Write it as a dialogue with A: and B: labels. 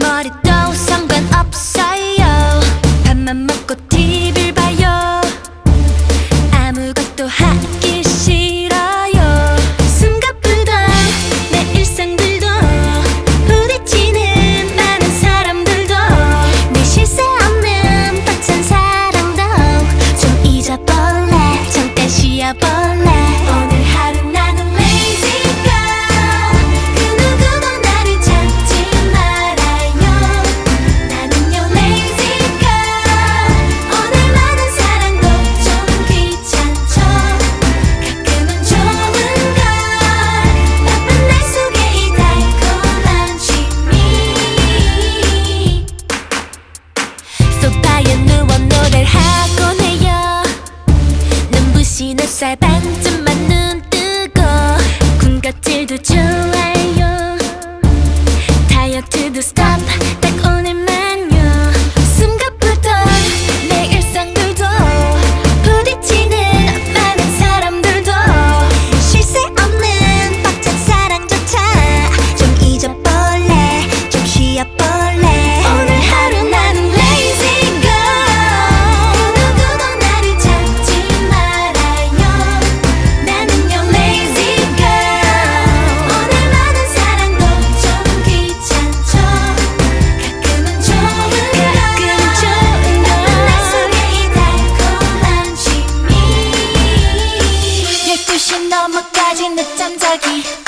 A: 머리도 상관없어요 밥만 먹고 튀 like.